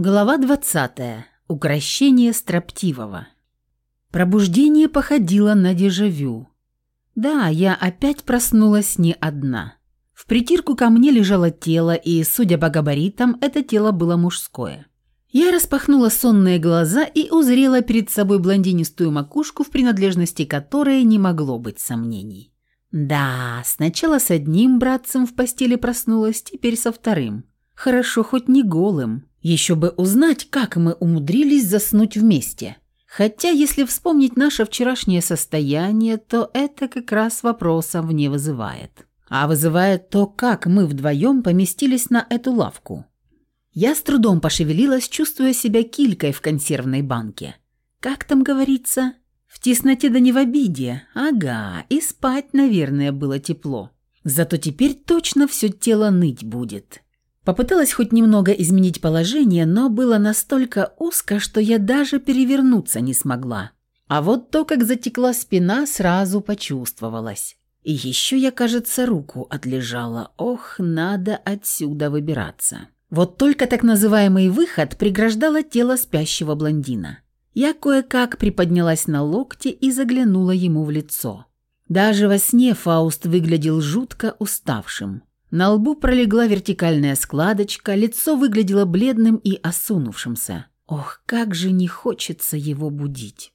Глава 20. Укращение строптивого. Пробуждение походило на дежавю. Да, я опять проснулась не одна. В притирку ко мне лежало тело, и, судя по габаритам, это тело было мужское. Я распахнула сонные глаза и узрела перед собой блондинистую макушку, в принадлежности которой не могло быть сомнений. Да, сначала с одним братцем в постели проснулась, теперь со вторым. Хорошо, хоть не голым. Еще бы узнать, как мы умудрились заснуть вместе. Хотя, если вспомнить наше вчерашнее состояние, то это как раз вопросов не вызывает. А вызывает то, как мы вдвоем поместились на эту лавку. Я с трудом пошевелилась, чувствуя себя килькой в консервной банке. Как там говорится? В тесноте да не в обиде. Ага, и спать, наверное, было тепло. Зато теперь точно все тело ныть будет. Попыталась хоть немного изменить положение, но было настолько узко, что я даже перевернуться не смогла. А вот то, как затекла спина, сразу почувствовалось. И еще я, кажется, руку отлежала. Ох, надо отсюда выбираться. Вот только так называемый выход преграждало тело спящего блондина. Я кое-как приподнялась на локте и заглянула ему в лицо. Даже во сне Фауст выглядел жутко уставшим. На лбу пролегла вертикальная складочка, лицо выглядело бледным и осунувшимся. Ох, как же не хочется его будить.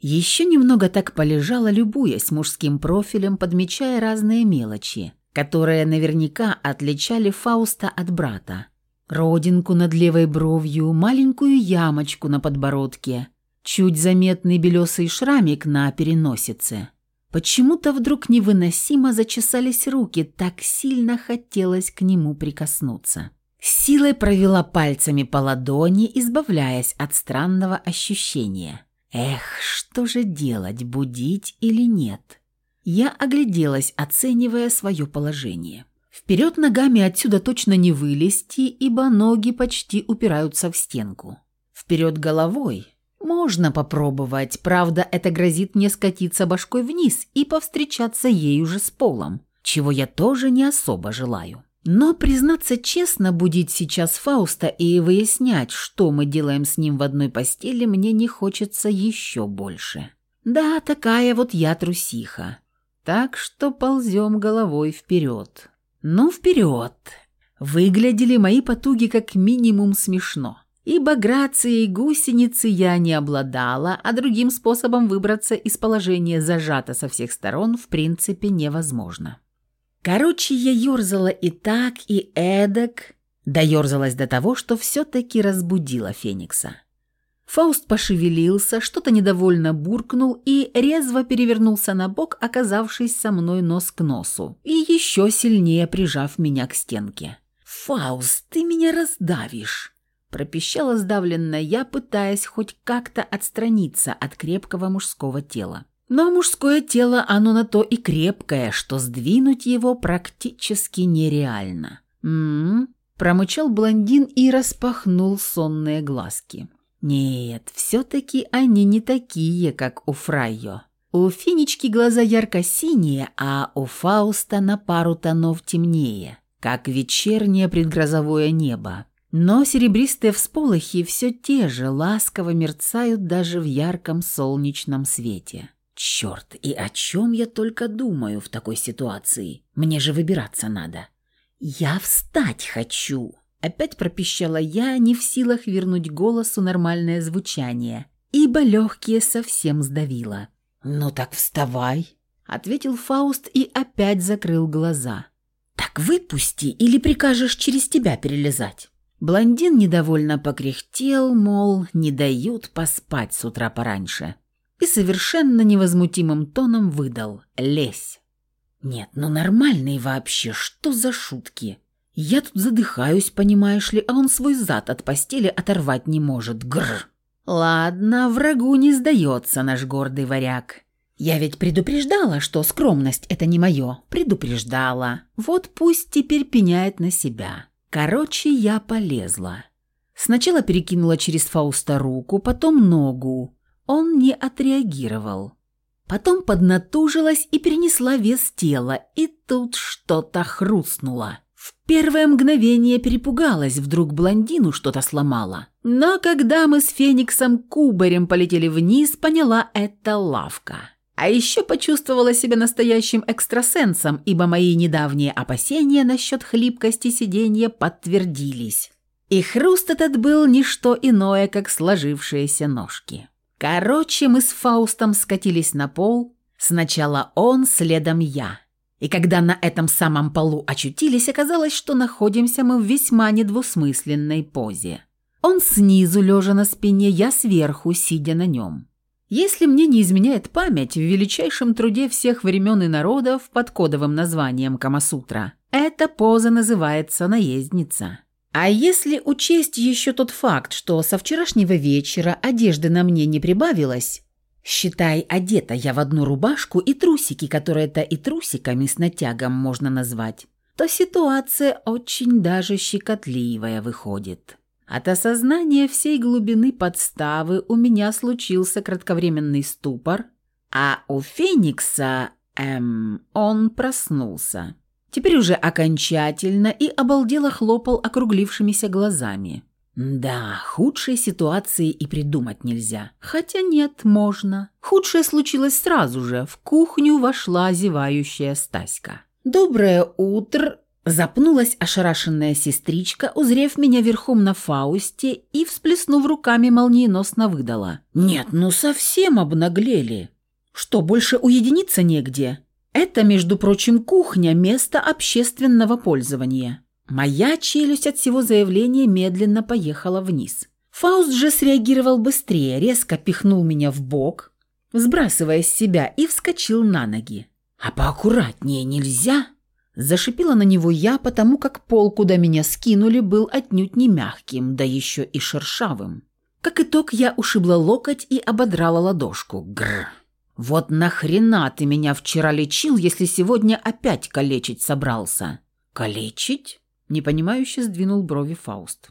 Еще немного так полежала, любуясь мужским профилем, подмечая разные мелочи, которые наверняка отличали Фауста от брата. Родинку над левой бровью, маленькую ямочку на подбородке, чуть заметный белесый шрамик на переносице – Почему-то вдруг невыносимо зачесались руки, так сильно хотелось к нему прикоснуться. Силой провела пальцами по ладони, избавляясь от странного ощущения. Эх, что же делать, будить или нет? Я огляделась, оценивая свое положение. Вперед ногами отсюда точно не вылезти, ибо ноги почти упираются в стенку. Вперед головой можно попробовать, правда, это грозит мне скатиться башкой вниз и повстречаться ей уже с полом, чего я тоже не особо желаю. Но, признаться честно, будить сейчас Фауста и выяснять, что мы делаем с ним в одной постели, мне не хочется еще больше. Да, такая вот я трусиха. Так что ползем головой вперед. Ну, вперед. Выглядели мои потуги как минимум смешно ибо грацией гусеницы я не обладала, а другим способом выбраться из положения зажата со всех сторон в принципе невозможно. Короче, я ерзала и так, и эдак, доерзалась до того, что все-таки разбудила Феникса. Фауст пошевелился, что-то недовольно буркнул и резво перевернулся на бок, оказавшись со мной нос к носу, и еще сильнее прижав меня к стенке. «Фауст, ты меня раздавишь!» Пропищала сдавленно я, пытаясь хоть как-то отстраниться от крепкого мужского тела. Но мужское тело, оно на то и крепкое, что сдвинуть его практически нереально. «М-м-м», промычал блондин и распахнул сонные глазки. «Нет, все-таки они не такие, как у Фрайо. У Финички глаза ярко-синие, а у Фауста на пару тонов темнее, как вечернее предгрозовое небо. Но серебристые всполохи все те же ласково мерцают даже в ярком солнечном свете. Черт, и о чем я только думаю в такой ситуации? Мне же выбираться надо. Я встать хочу. Опять пропищала я, не в силах вернуть голосу нормальное звучание, ибо легкие совсем сдавило. «Ну так вставай», — ответил Фауст и опять закрыл глаза. «Так выпусти или прикажешь через тебя перелезать?» Блондин недовольно покряхтел, мол, не дают поспать с утра пораньше. И совершенно невозмутимым тоном выдал «Лезь». «Нет, ну нормальный вообще, что за шутки? Я тут задыхаюсь, понимаешь ли, а он свой зад от постели оторвать не может. Грр. Ладно, врагу не сдается наш гордый варяг. Я ведь предупреждала, что скромность – это не мое. Предупреждала. Вот пусть теперь пеняет на себя». Короче, я полезла. Сначала перекинула через Фауста руку, потом ногу. Он не отреагировал. Потом поднатужилась и перенесла вес тела, и тут что-то хрустнуло. В первое мгновение перепугалась, вдруг блондину что-то сломала. Но когда мы с Фениксом кубарем полетели вниз, поняла – это лавка. А еще почувствовала себя настоящим экстрасенсом, ибо мои недавние опасения насчет хлипкости сиденья подтвердились. И хруст этот был не что иное, как сложившиеся ножки. Короче, мы с Фаустом скатились на пол. Сначала он, следом я. И когда на этом самом полу очутились, оказалось, что находимся мы в весьма недвусмысленной позе. Он снизу, лежа на спине, я сверху, сидя на нем. Если мне не изменяет память, в величайшем труде всех времен и народов под кодовым названием Камасутра эта поза называется «наездница». А если учесть еще тот факт, что со вчерашнего вечера одежды на мне не прибавилось, считай, одета я в одну рубашку и трусики, которые-то и трусиками с натягом можно назвать, то ситуация очень даже щекотливая выходит. От осознания всей глубины подставы у меня случился кратковременный ступор, а у Феникса, эм, он проснулся. Теперь уже окончательно и обалдело хлопал округлившимися глазами. Да, худшей ситуации и придумать нельзя. Хотя нет, можно. Худшее случилось сразу же. В кухню вошла зевающая Стаська. «Доброе утро!» Запнулась ошарашенная сестричка, узрев меня верхом на Фаусте и, всплеснув руками, молниеносно выдала. «Нет, ну совсем обнаглели. Что, больше уединиться негде? Это, между прочим, кухня, место общественного пользования». Моя челюсть от всего заявления медленно поехала вниз. Фауст же среагировал быстрее, резко пихнул меня в бок, сбрасывая с себя, и вскочил на ноги. «А поаккуратнее нельзя?» Зашипела на него я, потому как пол, куда меня скинули, был отнюдь не мягким, да еще и шершавым. Как итог, я ушибла локоть и ободрала ладошку. Грр. Вот нахрена ты меня вчера лечил, если сегодня опять калечить собрался? Калечить? Непонимающе сдвинул брови Фауст.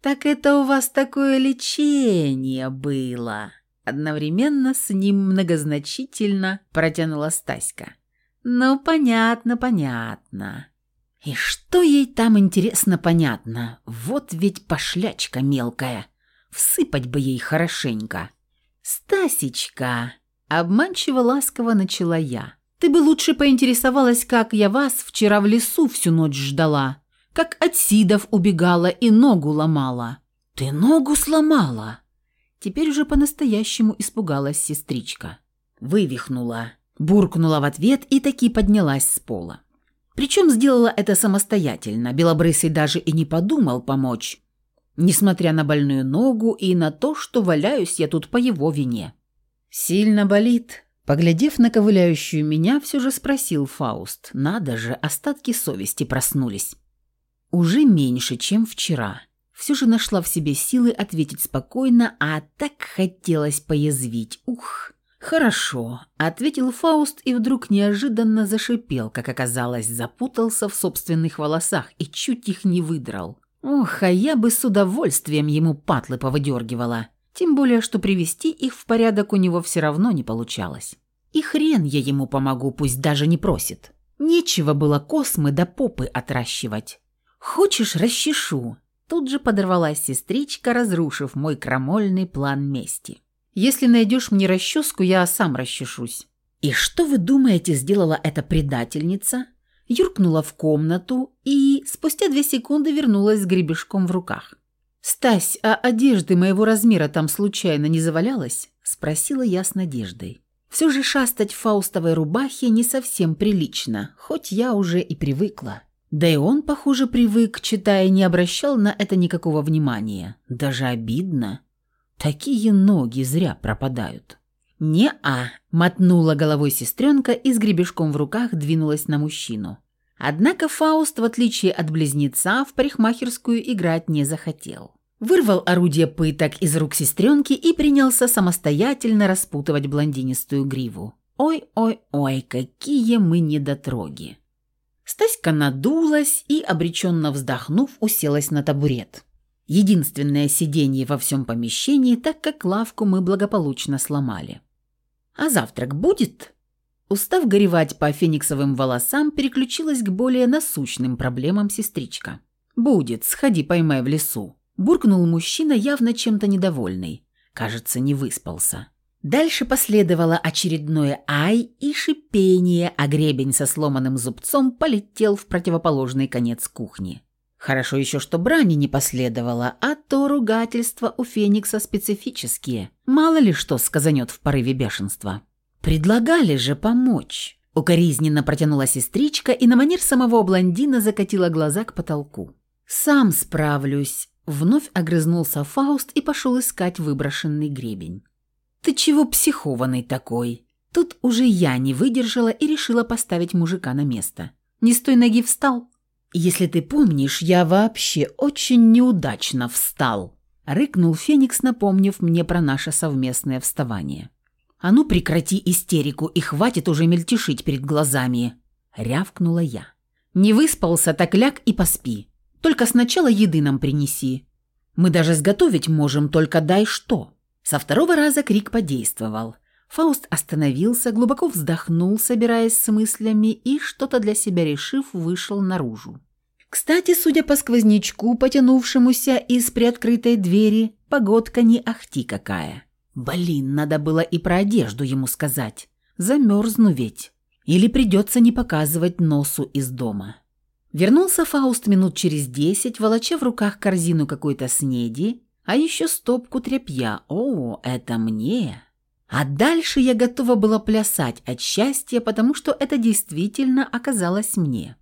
Так это у вас такое лечение было. Одновременно с ним многозначительно протянула Стаська. «Ну, понятно, понятно». И что ей там интересно понятно? Вот ведь пошлячка мелкая. Всыпать бы ей хорошенько. «Стасечка!» – обманчиво ласково начала я. «Ты бы лучше поинтересовалась, как я вас вчера в лесу всю ночь ждала, как от сидов убегала и ногу ломала». «Ты ногу сломала?» Теперь уже по-настоящему испугалась сестричка. Вывихнула. Буркнула в ответ и таки поднялась с пола. Причем сделала это самостоятельно, Белобрысый даже и не подумал помочь, несмотря на больную ногу и на то, что валяюсь я тут по его вине. «Сильно болит?» Поглядев на ковыляющую меня, все же спросил Фауст. Надо же, остатки совести проснулись. Уже меньше, чем вчера. Все же нашла в себе силы ответить спокойно, а так хотелось поязвить. Ух! «Хорошо», — ответил Фауст и вдруг неожиданно зашипел, как оказалось, запутался в собственных волосах и чуть их не выдрал. Ох, а я бы с удовольствием ему патлы повыдергивала. Тем более, что привести их в порядок у него все равно не получалось. И хрен я ему помогу, пусть даже не просит. Нечего было космы до попы отращивать. «Хочешь, расчешу?» Тут же подорвалась сестричка, разрушив мой крамольный план мести. Если найдешь мне расческу, я сам расчешусь». «И что вы думаете, сделала эта предательница?» Юркнула в комнату и спустя две секунды вернулась с гребешком в руках. «Стась, а одежды моего размера там случайно не завалялась?» – спросила я с надеждой. Все же шастать в фаустовой рубахе не совсем прилично, хоть я уже и привыкла. Да и он, похоже, привык, читая, не обращал на это никакого внимания. Даже обидно. Такие ноги зря пропадают. «Не-а», – мотнула головой сестренка и с гребешком в руках двинулась на мужчину. Однако Фауст, в отличие от близнеца, в парикмахерскую играть не захотел. Вырвал орудие пыток из рук сестренки и принялся самостоятельно распутывать блондинистую гриву. «Ой-ой-ой, какие мы недотроги!» Стаська надулась и, обреченно вздохнув, уселась на табурет. Единственное сиденье во всем помещении, так как лавку мы благополучно сломали. «А завтрак будет?» Устав горевать по фениксовым волосам, переключилась к более насущным проблемам сестричка. «Будет, сходи поймай в лесу», – буркнул мужчина, явно чем-то недовольный. Кажется, не выспался. Дальше последовало очередное «ай» и шипение, а гребень со сломанным зубцом полетел в противоположный конец кухни. Хорошо еще, что брани не последовало, а то ругательства у Феникса специфические. Мало ли что сказанет в порыве бешенства. «Предлагали же помочь». Укоризненно протянула сестричка и на манер самого блондина закатила глаза к потолку. «Сам справлюсь», — вновь огрызнулся Фауст и пошел искать выброшенный гребень. «Ты чего психованный такой?» Тут уже я не выдержала и решила поставить мужика на место. Не с той ноги встал. «Если ты помнишь, я вообще очень неудачно встал», — рыкнул Феникс, напомнив мне про наше совместное вставание. «А ну прекрати истерику и хватит уже мельтешить перед глазами», — рявкнула я. «Не выспался, так ляг и поспи. Только сначала еды нам принеси. Мы даже сготовить можем, только дай что». Со второго раза крик подействовал. Фауст остановился, глубоко вздохнул, собираясь с мыслями, и, что-то для себя решив, вышел наружу. Кстати, судя по сквознячку, потянувшемуся из приоткрытой двери, погодка не ахти какая. Блин, надо было и про одежду ему сказать. Замерзну ведь. Или придется не показывать носу из дома. Вернулся Фауст минут через десять, волоча в руках корзину какой-то снеди, а еще стопку тряпья. О, это мне. А дальше я готова была плясать от счастья, потому что это действительно оказалось мне.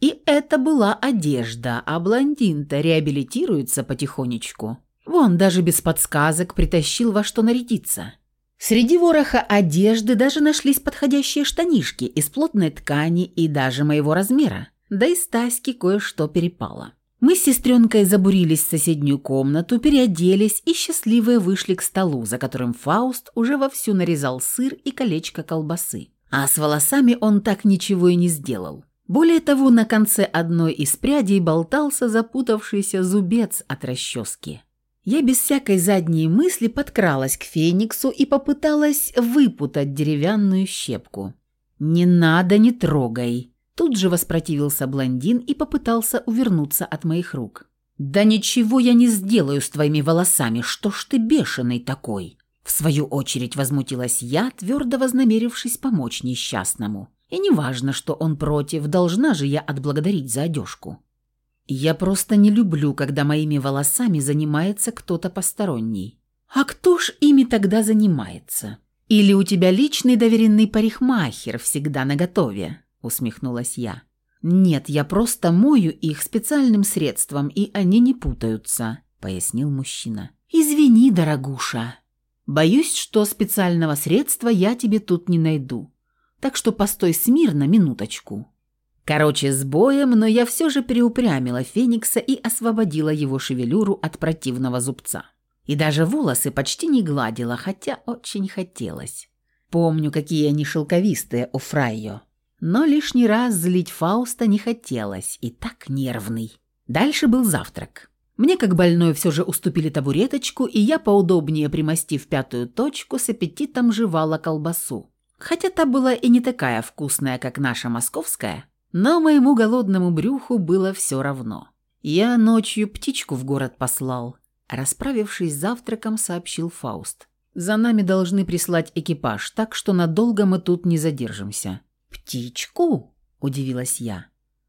И это была одежда, а блондин-то реабилитируется потихонечку. Вон, даже без подсказок притащил во что нарядиться. Среди вороха одежды даже нашлись подходящие штанишки из плотной ткани и даже моего размера. Да и Стаське кое-что перепало. Мы с сестренкой забурились в соседнюю комнату, переоделись и счастливые вышли к столу, за которым Фауст уже вовсю нарезал сыр и колечко колбасы. А с волосами он так ничего и не сделал. Более того, на конце одной из прядей болтался запутавшийся зубец от расчески. Я без всякой задней мысли подкралась к Фениксу и попыталась выпутать деревянную щепку. «Не надо, не трогай!» Тут же воспротивился блондин и попытался увернуться от моих рук. «Да ничего я не сделаю с твоими волосами, что ж ты бешеный такой?» В свою очередь возмутилась я, твердо вознамерившись помочь несчастному. И неважно, что он против, должна же я отблагодарить за одежку. Я просто не люблю, когда моими волосами занимается кто-то посторонний. А кто ж ими тогда занимается? Или у тебя личный доверенный парикмахер всегда наготове? Усмехнулась я. «Нет, я просто мою их специальным средством, и они не путаются», — пояснил мужчина. «Извини, дорогуша. Боюсь, что специального средства я тебе тут не найду. Так что постой смирно минуточку». Короче, с боем, но я все же переупрямила Феникса и освободила его шевелюру от противного зубца. И даже волосы почти не гладила, хотя очень хотелось. Помню, какие они шелковистые у Фрайо. Но лишний раз злить Фауста не хотелось, и так нервный. Дальше был завтрак. Мне, как больной, все же уступили табуреточку, и я, поудобнее примостив пятую точку, с аппетитом жевала колбасу. Хотя та была и не такая вкусная, как наша московская, но моему голодному брюху было все равно. Я ночью птичку в город послал. Расправившись с завтраком, сообщил Фауст. «За нами должны прислать экипаж, так что надолго мы тут не задержимся. «Птичку?» – удивилась я.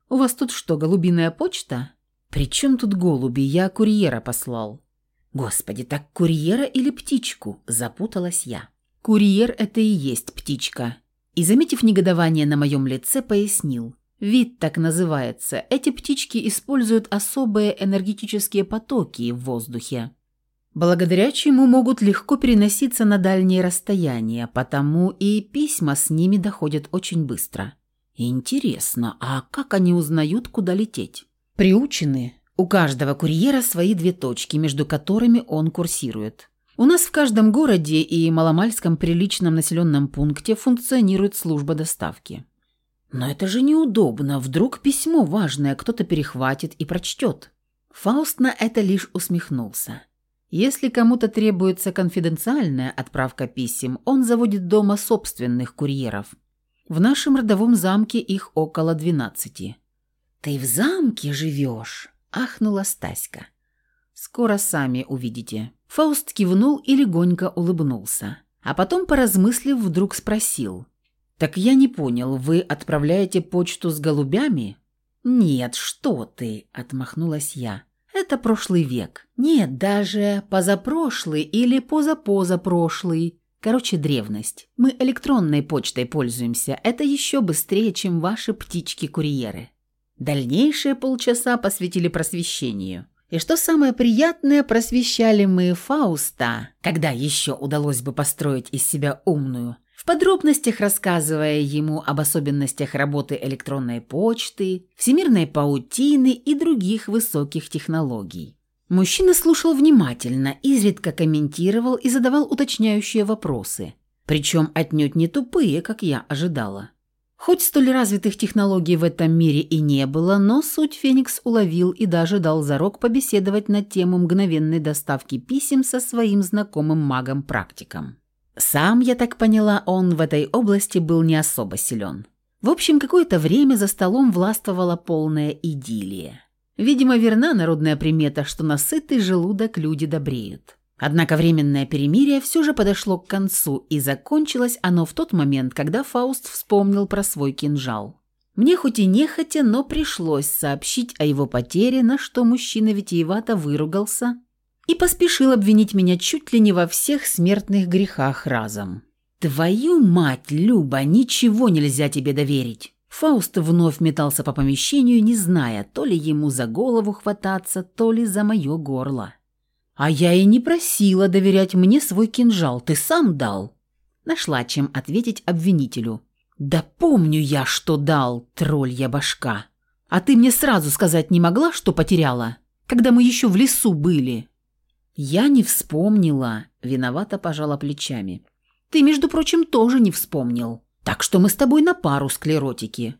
«У вас тут что, голубиная почта?» «При чем тут голуби? Я курьера послал». «Господи, так курьера или птичку?» – запуталась я. «Курьер – это и есть птичка». И, заметив негодование на моем лице, пояснил. «Вид так называется. Эти птички используют особые энергетические потоки в воздухе благодаря чему могут легко переноситься на дальние расстояния, потому и письма с ними доходят очень быстро. Интересно, а как они узнают, куда лететь? Приучены. У каждого курьера свои две точки, между которыми он курсирует. У нас в каждом городе и маломальском приличном населенном пункте функционирует служба доставки. Но это же неудобно, вдруг письмо важное кто-то перехватит и прочтет. Фауст на это лишь усмехнулся. Если кому-то требуется конфиденциальная отправка писем, он заводит дома собственных курьеров. В нашем родовом замке их около двенадцати». «Ты в замке живешь?» – ахнула Стаська. «Скоро сами увидите». Фауст кивнул и легонько улыбнулся. А потом, поразмыслив, вдруг спросил. «Так я не понял, вы отправляете почту с голубями?» «Нет, что ты!» – отмахнулась я. «Это прошлый век. Нет, даже позапрошлый или позапозапрошлый. Короче, древность. Мы электронной почтой пользуемся. Это еще быстрее, чем ваши птички-курьеры». Дальнейшие полчаса посвятили просвещению. И что самое приятное, просвещали мы Фауста, когда еще удалось бы построить из себя умную, в подробностях рассказывая ему об особенностях работы электронной почты, всемирной паутины и других высоких технологий. Мужчина слушал внимательно, изредка комментировал и задавал уточняющие вопросы, причем отнюдь не тупые, как я ожидала. Хоть столь развитых технологий в этом мире и не было, но суть Феникс уловил и даже дал зарок побеседовать на тему мгновенной доставки писем со своим знакомым магом-практиком. Сам, я так поняла, он в этой области был не особо силен. В общем, какое-то время за столом властвовала полная идиллия. Видимо, верна народная примета, что на сытый желудок люди добреют. Однако временное перемирие все же подошло к концу, и закончилось оно в тот момент, когда Фауст вспомнил про свой кинжал. Мне хоть и нехотя, но пришлось сообщить о его потере, на что мужчина витиевато выругался и поспешил обвинить меня чуть ли не во всех смертных грехах разом. «Твою мать, Люба, ничего нельзя тебе доверить!» Фауст вновь метался по помещению, не зная, то ли ему за голову хвататься, то ли за мое горло. «А я и не просила доверять мне свой кинжал, ты сам дал». Нашла чем ответить обвинителю. «Да помню я, что дал, тролль я башка. А ты мне сразу сказать не могла, что потеряла, когда мы еще в лесу были?» «Я не вспомнила», — виновато пожала плечами. «Ты, между прочим, тоже не вспомнил. Так что мы с тобой на пару склеротики».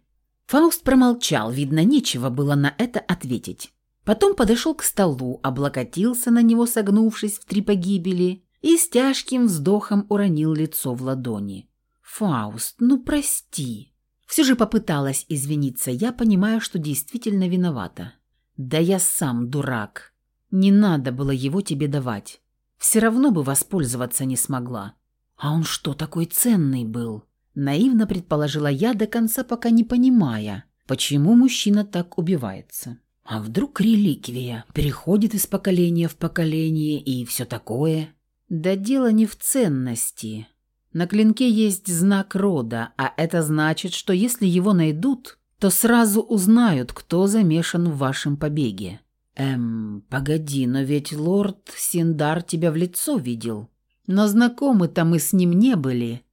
Фауст промолчал, видно, нечего было на это ответить. Потом подошел к столу, облокотился на него, согнувшись в три погибели, и с тяжким вздохом уронил лицо в ладони. «Фауст, ну прости». Все же попыталась извиниться, я понимаю, что действительно виновата. «Да я сам дурак. Не надо было его тебе давать. Все равно бы воспользоваться не смогла». «А он что, такой ценный был?» Наивно предположила я, до конца пока не понимая, почему мужчина так убивается. А вдруг реликвия переходит из поколения в поколение и все такое? Да дело не в ценности. На клинке есть знак рода, а это значит, что если его найдут, то сразу узнают, кто замешан в вашем побеге. Эм, погоди, но ведь лорд Синдар тебя в лицо видел. Но знакомы-то мы с ним не были.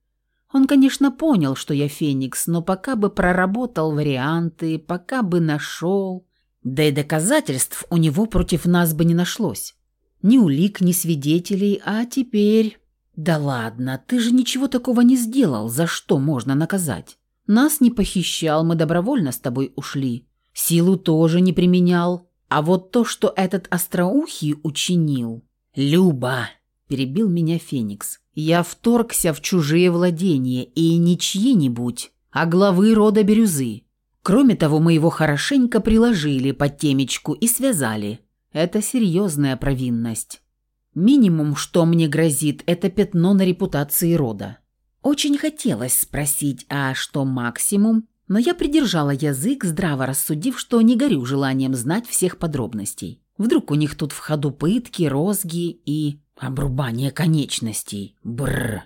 Он, конечно, понял, что я Феникс, но пока бы проработал варианты, пока бы нашел да и доказательств у него против нас бы не нашлось. Ни улик, ни свидетелей, а теперь... Да ладно, ты же ничего такого не сделал, за что можно наказать. Нас не похищал, мы добровольно с тобой ушли. Силу тоже не применял. А вот то, что этот остроухий учинил... «Люба!» – перебил меня Феникс. «Я вторгся в чужие владения, и не чьи-нибудь, а главы рода Бирюзы. Кроме того, мы его хорошенько приложили под темечку и связали. Это серьезная провинность. Минимум, что мне грозит, это пятно на репутации рода. Очень хотелось спросить, а что максимум, но я придержала язык, здраво рассудив, что не горю желанием знать всех подробностей. Вдруг у них тут в ходу пытки, розги и обрубание конечностей. Бррр.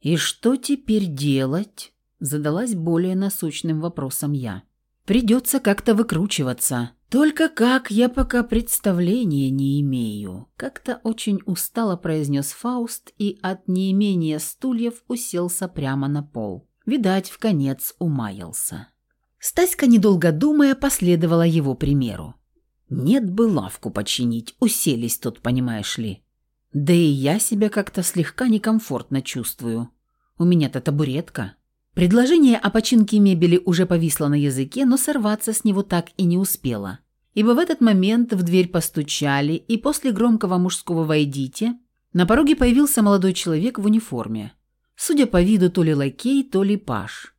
И что теперь делать? Задалась более насущным вопросом я. Придется как-то выкручиваться. Только как, я пока представления не имею. Как-то очень устало произнес Фауст и от неимения стульев уселся прямо на пол. Видать, в конец умаялся. Стаська, недолго думая, последовала его примеру. Нет бы лавку починить, уселись тут, понимаешь ли. Да и я себя как-то слегка некомфортно чувствую. У меня-то табуретка. Предложение о починке мебели уже повисло на языке, но сорваться с него так и не успело. Ибо в этот момент в дверь постучали, и после громкого мужского «войдите» на пороге появился молодой человек в униформе. Судя по виду, то ли лакей, то ли паш.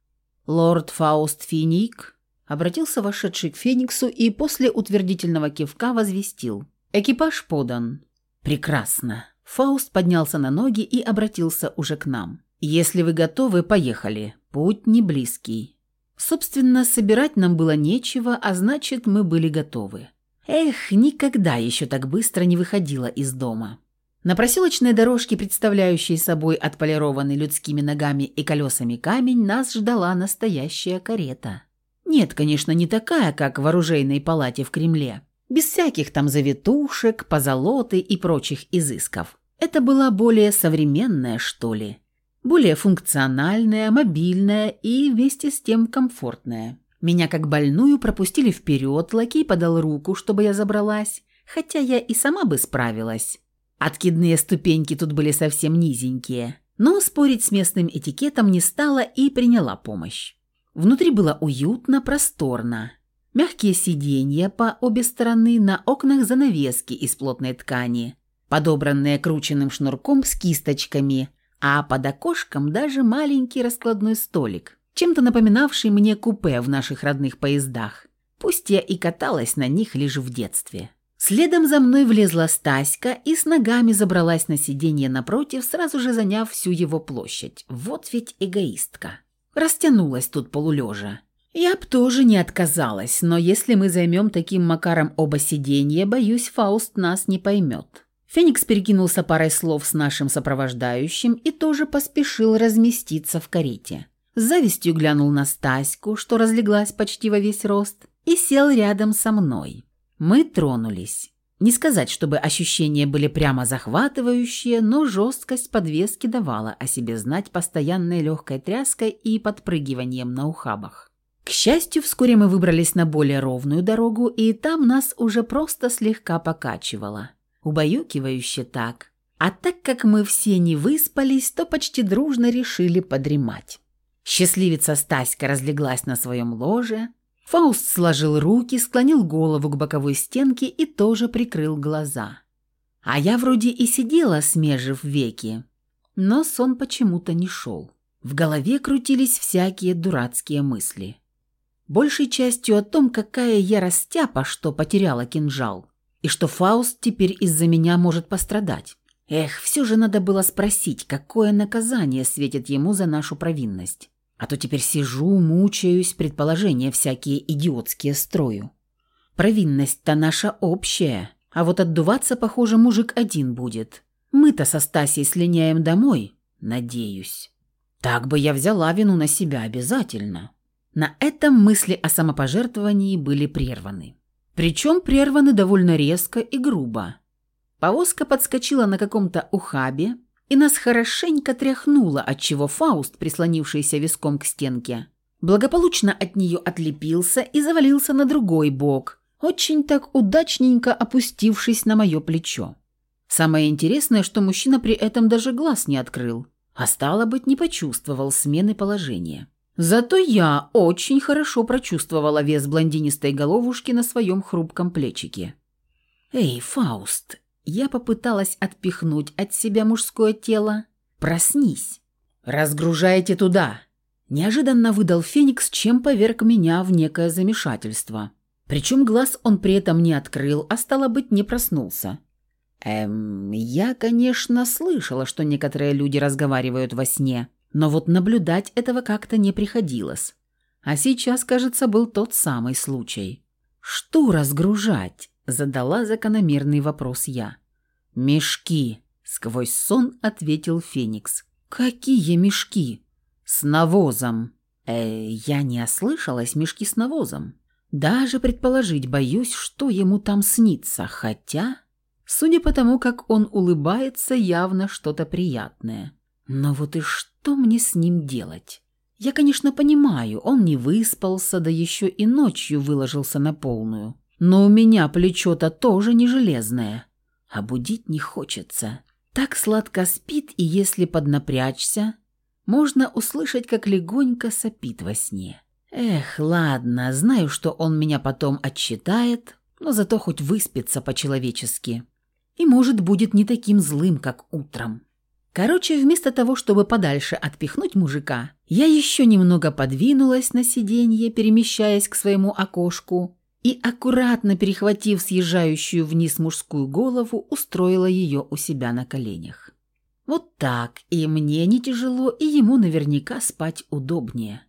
«Лорд Фауст Финик?» Обратился вошедший к Фениксу и после утвердительного кивка возвестил. «Экипаж подан». «Прекрасно». Фауст поднялся на ноги и обратился уже к нам. «Если вы готовы, поехали. Путь не близкий». Собственно, собирать нам было нечего, а значит, мы были готовы. Эх, никогда еще так быстро не выходила из дома. На проселочной дорожке, представляющей собой отполированный людскими ногами и колесами камень, нас ждала настоящая карета. Нет, конечно, не такая, как в оружейной палате в Кремле. Без всяких там завитушек, позолоты и прочих изысков. Это была более современная, что ли более функциональная, мобильная и вместе с тем комфортная. Меня как больную пропустили вперед, лакей подал руку, чтобы я забралась, хотя я и сама бы справилась. Откидные ступеньки тут были совсем низенькие, но спорить с местным этикетом не стала и приняла помощь. Внутри было уютно, просторно. Мягкие сиденья по обе стороны, на окнах занавески из плотной ткани, подобранные крученным шнурком с кисточками – а под окошком даже маленький раскладной столик, чем-то напоминавший мне купе в наших родных поездах. Пусть я и каталась на них лишь в детстве. Следом за мной влезла Стаська и с ногами забралась на сиденье напротив, сразу же заняв всю его площадь. Вот ведь эгоистка. Растянулась тут полулежа. Я б тоже не отказалась, но если мы займем таким макаром оба сиденья, боюсь, Фауст нас не поймет. Феникс перекинулся парой слов с нашим сопровождающим и тоже поспешил разместиться в карете. С завистью глянул на Стаську, что разлеглась почти во весь рост, и сел рядом со мной. Мы тронулись. Не сказать, чтобы ощущения были прямо захватывающие, но жесткость подвески давала о себе знать постоянной легкой тряской и подпрыгиванием на ухабах. К счастью, вскоре мы выбрались на более ровную дорогу, и там нас уже просто слегка покачивало убаюкивающе так. А так как мы все не выспались, то почти дружно решили подремать. Счастливица Стаська разлеглась на своем ложе. Фауст сложил руки, склонил голову к боковой стенке и тоже прикрыл глаза. А я вроде и сидела, смежив веки, но сон почему-то не шел. В голове крутились всякие дурацкие мысли. Большей частью о том, какая я растяпа, что потеряла кинжал и что Фауст теперь из-за меня может пострадать. Эх, все же надо было спросить, какое наказание светит ему за нашу провинность. А то теперь сижу, мучаюсь, предположения всякие идиотские строю. Провинность-то наша общая, а вот отдуваться, похоже, мужик один будет. Мы-то со Стасей слиняем домой, надеюсь. Так бы я взяла вину на себя обязательно. На этом мысли о самопожертвовании были прерваны. Причем прерваны довольно резко и грубо. Повозка подскочила на каком-то ухабе, и нас хорошенько тряхнуло, отчего Фауст, прислонившийся виском к стенке, благополучно от нее отлепился и завалился на другой бок, очень так удачненько опустившись на мое плечо. Самое интересное, что мужчина при этом даже глаз не открыл, а стало быть, не почувствовал смены положения. Зато я очень хорошо прочувствовала вес блондинистой головушки на своем хрупком плечике. «Эй, Фауст!» Я попыталась отпихнуть от себя мужское тело. «Проснись!» «Разгружайте туда!» Неожиданно выдал Феникс, чем поверг меня в некое замешательство. Причем глаз он при этом не открыл, а стало быть, не проснулся. Эм, я, конечно, слышала, что некоторые люди разговаривают во сне. Но вот наблюдать этого как-то не приходилось. А сейчас, кажется, был тот самый случай. «Что разгружать?» – задала закономерный вопрос я. «Мешки», – сквозь сон ответил Феникс. «Какие мешки?» «С навозом». «Э, я не ослышалась, мешки с навозом. Даже предположить боюсь, что ему там снится, хотя...» Судя по тому, как он улыбается, явно что-то приятное. Но вот и что мне с ним делать? Я, конечно, понимаю, он не выспался, да еще и ночью выложился на полную. Но у меня плечо-то тоже не железное. А будить не хочется. Так сладко спит, и если поднапрячься, можно услышать, как легонько сопит во сне. Эх, ладно, знаю, что он меня потом отчитает, но зато хоть выспится по-человечески. И, может, будет не таким злым, как утром. Короче, вместо того, чтобы подальше отпихнуть мужика, я еще немного подвинулась на сиденье, перемещаясь к своему окошку, и, аккуратно перехватив съезжающую вниз мужскую голову, устроила ее у себя на коленях. Вот так, и мне не тяжело, и ему наверняка спать удобнее.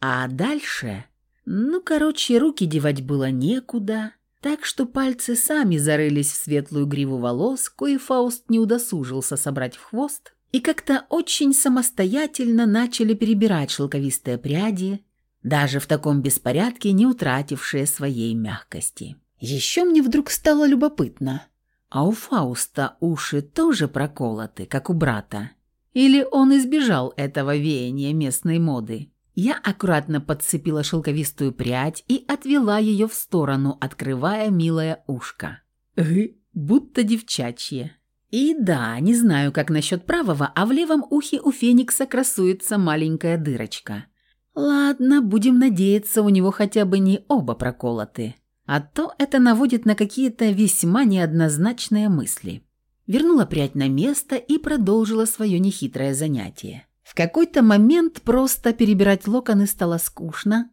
А дальше... Ну, короче, руки девать было некуда, так что пальцы сами зарылись в светлую гриву волос, кое Фауст не удосужился собрать в хвост, и как-то очень самостоятельно начали перебирать шелковистые пряди, даже в таком беспорядке не утратившие своей мягкости. Еще мне вдруг стало любопытно, а у Фауста уши тоже проколоты, как у брата? Или он избежал этого веяния местной моды? Я аккуратно подцепила шелковистую прядь и отвела ее в сторону, открывая милое ушко. Гы, будто девчачье. И да, не знаю, как насчет правого, а в левом ухе у Феникса красуется маленькая дырочка – Ладно, будем надеяться, у него хотя бы не оба проколоты. А то это наводит на какие-то весьма неоднозначные мысли. Вернула прядь на место и продолжила свое нехитрое занятие. В какой-то момент просто перебирать локоны стало скучно,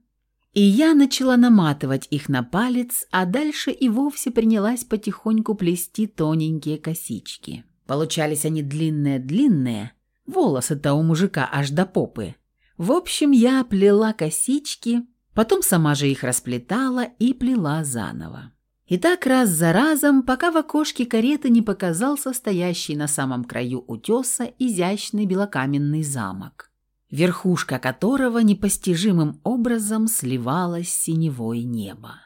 и я начала наматывать их на палец, а дальше и вовсе принялась потихоньку плести тоненькие косички. Получались они длинные-длинные, волосы-то у мужика аж до попы, в общем, я плела косички, потом сама же их расплетала и плела заново. И так раз за разом, пока в окошке кареты не показался стоящий на самом краю утеса изящный белокаменный замок, верхушка которого непостижимым образом сливалась с синевой неба.